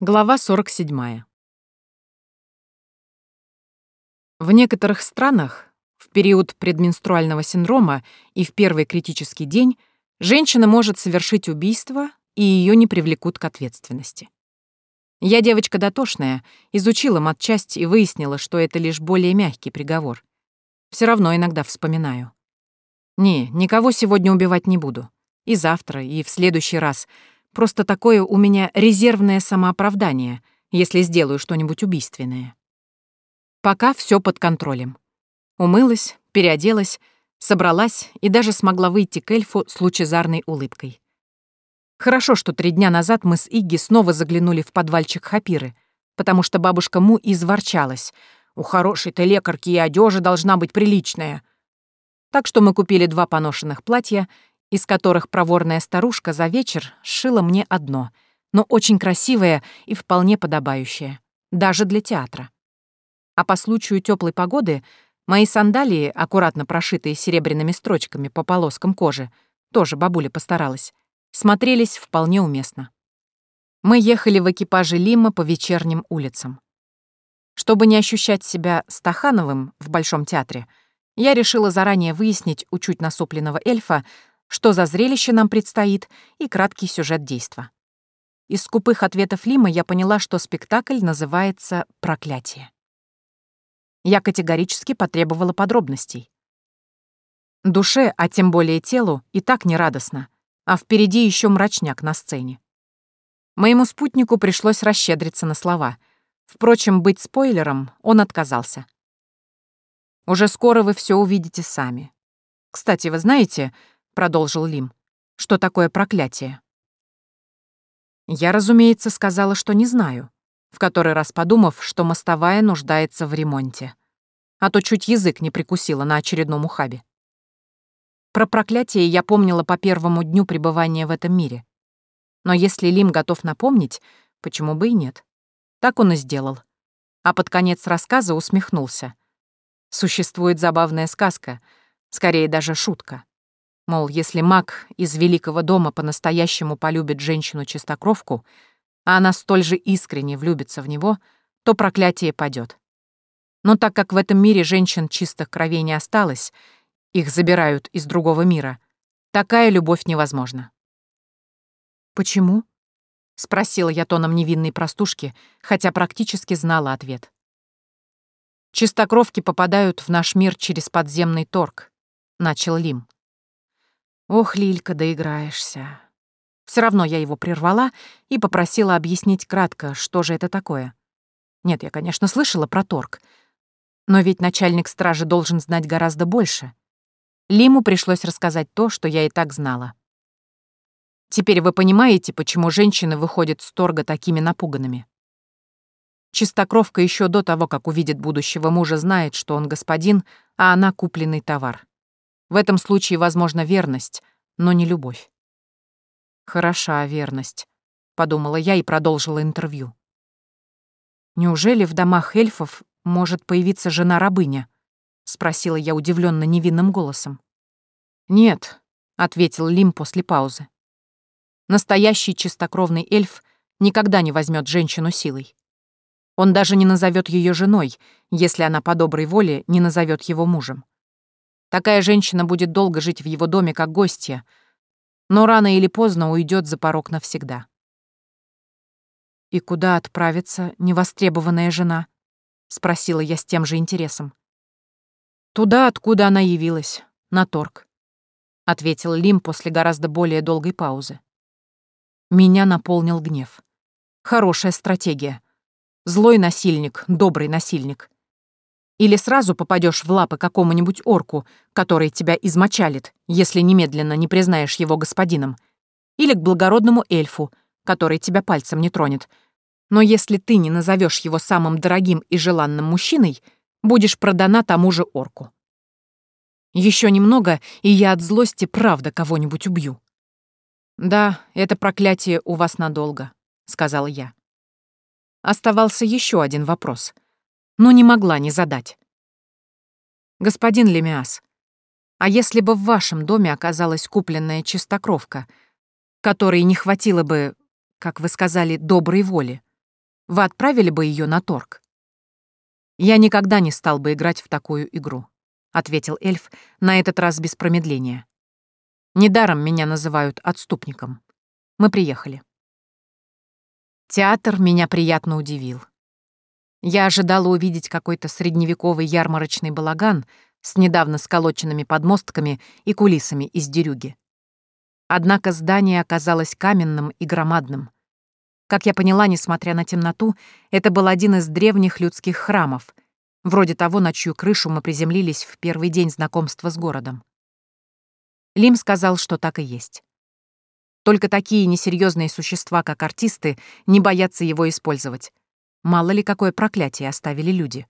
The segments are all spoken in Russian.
Глава 47. В некоторых странах в период предменструального синдрома и в первый критический день женщина может совершить убийство, и ее не привлекут к ответственности. Я девочка дотошная, изучила матчасть и выяснила, что это лишь более мягкий приговор. Все равно иногда вспоминаю. Не, никого сегодня убивать не буду. И завтра, и в следующий раз — Просто такое у меня резервное самооправдание, если сделаю что-нибудь убийственное. Пока все под контролем. Умылась, переоделась, собралась и даже смогла выйти к эльфу с лучезарной улыбкой. Хорошо, что три дня назад мы с Игги снова заглянули в подвальчик Хапиры, потому что бабушка Му изворчалась. У хорошей-то лекарки и одежа должна быть приличная. Так что мы купили два поношенных платья из которых проворная старушка за вечер сшила мне одно, но очень красивое и вполне подобающее, даже для театра. А по случаю теплой погоды мои сандалии, аккуратно прошитые серебряными строчками по полоскам кожи, тоже бабуля постаралась, смотрелись вполне уместно. Мы ехали в экипаже Лима по вечерним улицам. Чтобы не ощущать себя Стахановым в Большом театре, я решила заранее выяснить у чуть насупленного эльфа, что за зрелище нам предстоит и краткий сюжет действа. Из скупых ответов Лима я поняла, что спектакль называется «Проклятие». Я категорически потребовала подробностей. Душе, а тем более телу, и так нерадостно, а впереди еще мрачняк на сцене. Моему спутнику пришлось расщедриться на слова. Впрочем, быть спойлером он отказался. Уже скоро вы все увидите сами. Кстати, вы знаете, продолжил Лим. «Что такое проклятие?» Я, разумеется, сказала, что не знаю, в который раз подумав, что мостовая нуждается в ремонте. А то чуть язык не прикусила на очередном ухабе. Про проклятие я помнила по первому дню пребывания в этом мире. Но если Лим готов напомнить, почему бы и нет? Так он и сделал. А под конец рассказа усмехнулся. Существует забавная сказка, скорее даже шутка. Мол, если маг из Великого дома по-настоящему полюбит женщину-чистокровку, а она столь же искренне влюбится в него, то проклятие падет. Но так как в этом мире женщин чистых кровей не осталось, их забирают из другого мира, такая любовь невозможна. «Почему?» — спросила я тоном невинной простушки, хотя практически знала ответ. «Чистокровки попадают в наш мир через подземный торг», — начал Лим. Ох, Лилька, доиграешься. Все равно я его прервала и попросила объяснить кратко, что же это такое. Нет, я, конечно, слышала про торг. Но ведь начальник стражи должен знать гораздо больше. Лиму пришлось рассказать то, что я и так знала. Теперь вы понимаете, почему женщины выходят с торга такими напуганными. Чистокровка еще до того, как увидит будущего мужа, знает, что он господин, а она купленный товар. В этом случае возможна верность, но не любовь. «Хороша верность», — подумала я и продолжила интервью. «Неужели в домах эльфов может появиться жена-рабыня?» — спросила я удивленно невинным голосом. «Нет», — ответил Лим после паузы. «Настоящий чистокровный эльф никогда не возьмет женщину силой. Он даже не назовет ее женой, если она по доброй воле не назовет его мужем. Такая женщина будет долго жить в его доме как гостья, но рано или поздно уйдет за порог навсегда. «И куда отправится невостребованная жена?» — спросила я с тем же интересом. «Туда, откуда она явилась, на торг», — ответил Лим после гораздо более долгой паузы. Меня наполнил гнев. Хорошая стратегия. Злой насильник, добрый насильник. Или сразу попадешь в лапы какому-нибудь орку, который тебя измочалит, если немедленно не признаешь его господином. Или к благородному эльфу, который тебя пальцем не тронет. Но если ты не назовешь его самым дорогим и желанным мужчиной, будешь продана тому же орку. Еще немного, и я от злости правда кого-нибудь убью. «Да, это проклятие у вас надолго», — сказала я. Оставался еще один вопрос — но не могла не задать. «Господин Лемиас, а если бы в вашем доме оказалась купленная чистокровка, которой не хватило бы, как вы сказали, доброй воли, вы отправили бы ее на торг? Я никогда не стал бы играть в такую игру, ответил эльф, на этот раз без промедления. Недаром меня называют отступником. Мы приехали. Театр меня приятно удивил. Я ожидала увидеть какой-то средневековый ярмарочный балаган с недавно сколоченными подмостками и кулисами из дерюги. Однако здание оказалось каменным и громадным. Как я поняла, несмотря на темноту, это был один из древних людских храмов, вроде того, на чью крышу мы приземлились в первый день знакомства с городом. Лим сказал, что так и есть. Только такие несерьезные существа, как артисты, не боятся его использовать. Мало ли какое проклятие оставили люди.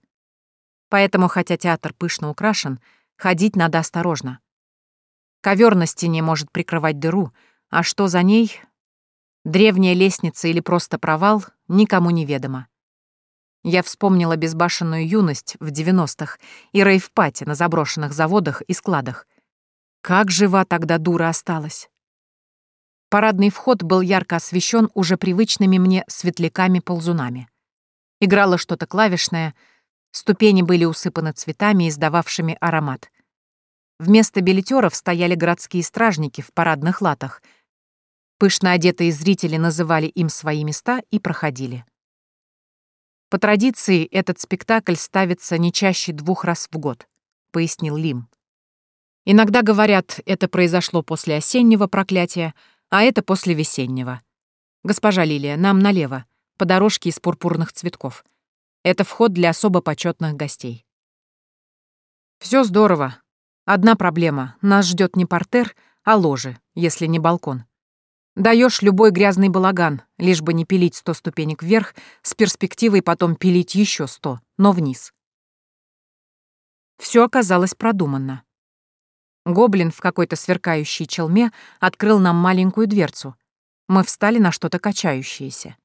Поэтому, хотя театр пышно украшен, ходить надо осторожно. Ковер на стене может прикрывать дыру, а что за ней? Древняя лестница или просто провал, никому не ведомо. Я вспомнила безбашенную юность в 90-х и рейв-пати на заброшенных заводах и складах. Как жива тогда дура осталась. Парадный вход был ярко освещен уже привычными мне светляками-ползунами. Играло что-то клавишное, ступени были усыпаны цветами, издававшими аромат. Вместо билетеров стояли городские стражники в парадных латах. Пышно одетые зрители называли им свои места и проходили. По традиции, этот спектакль ставится не чаще двух раз в год, пояснил Лим. Иногда говорят, это произошло после осеннего проклятия, а это после весеннего. Госпожа Лилия, нам налево по дорожке из пурпурных цветков. Это вход для особо почетных гостей. Все здорово. Одна проблема. Нас ждет не портер, а ложе, если не балкон. Даешь любой грязный балаган, лишь бы не пилить сто ступенек вверх, с перспективой потом пилить еще сто, но вниз. Все оказалось продуманно. Гоблин в какой-то сверкающей челме открыл нам маленькую дверцу. Мы встали на что-то качающееся.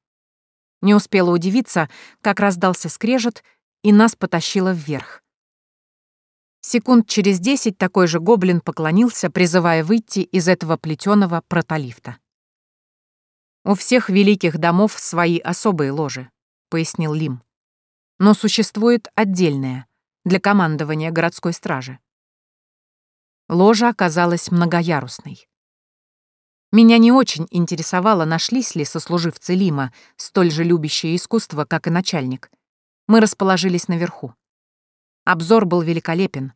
Не успела удивиться, как раздался скрежет, и нас потащило вверх. Секунд через десять такой же гоблин поклонился, призывая выйти из этого плетеного протолифта. «У всех великих домов свои особые ложи», — пояснил Лим. «Но существует отдельная, для командования городской стражи». Ложа оказалась многоярусной. Меня не очень интересовало, нашлись ли сослуживцы Лима, столь же любящие искусство, как и начальник. Мы расположились наверху. Обзор был великолепен,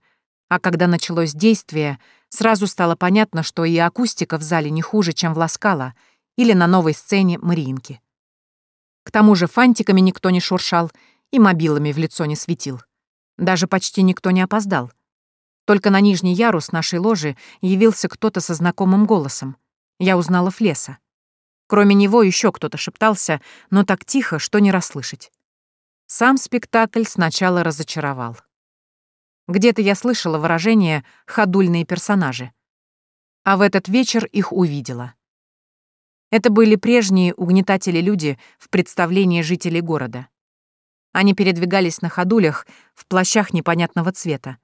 а когда началось действие, сразу стало понятно, что и акустика в зале не хуже, чем в Ласкала или на новой сцене Мариинки. К тому же фантиками никто не шуршал и мобилами в лицо не светил. Даже почти никто не опоздал. Только на нижний ярус нашей ложи явился кто-то со знакомым голосом — я узнала Флеса. Кроме него еще кто-то шептался, но так тихо, что не расслышать. Сам спектакль сначала разочаровал. Где-то я слышала выражение «ходульные персонажи». А в этот вечер их увидела. Это были прежние угнетатели-люди в представлении жителей города. Они передвигались на ходулях в плащах непонятного цвета.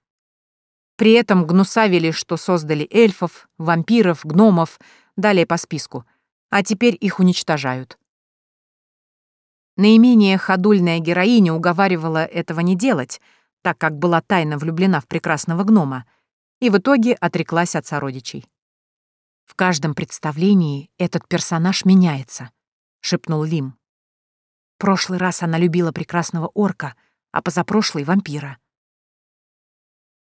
При этом гнусавили, что создали эльфов, вампиров, гномов, далее по списку, а теперь их уничтожают. Наименее ходульная героиня уговаривала этого не делать, так как была тайно влюблена в прекрасного гнома, и в итоге отреклась от сородичей. «В каждом представлении этот персонаж меняется», — шепнул Лим. «Прошлый раз она любила прекрасного орка, а позапрошлый — вампира».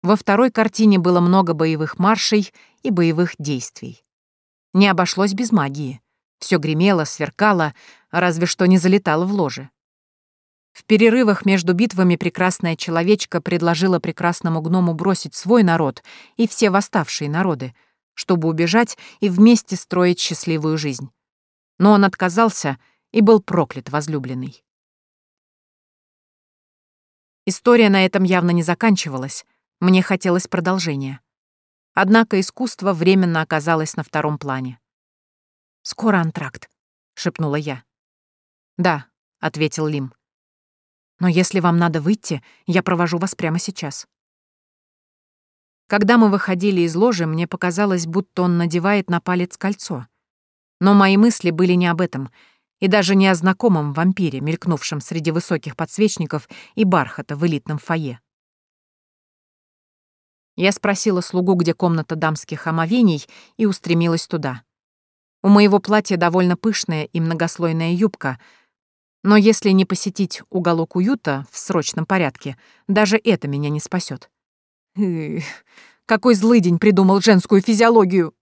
Во второй картине было много боевых маршей и боевых действий. Не обошлось без магии. Все гремело, сверкало, разве что не залетало в ложе. В перерывах между битвами прекрасная человечка предложила прекрасному гному бросить свой народ и все восставшие народы, чтобы убежать и вместе строить счастливую жизнь. Но он отказался и был проклят возлюбленный. История на этом явно не заканчивалась, мне хотелось продолжения. Однако искусство временно оказалось на втором плане. «Скоро антракт», — шепнула я. «Да», — ответил Лим. «Но если вам надо выйти, я провожу вас прямо сейчас». Когда мы выходили из ложи, мне показалось, будто он надевает на палец кольцо. Но мои мысли были не об этом. И даже не о знакомом вампире, мелькнувшем среди высоких подсвечников и бархата в элитном фойе. Я спросила слугу, где комната дамских омовений, и устремилась туда. У моего платья довольно пышная и многослойная юбка, но если не посетить уголок уюта в срочном порядке, даже это меня не спасет. Какой злый день придумал женскую физиологию!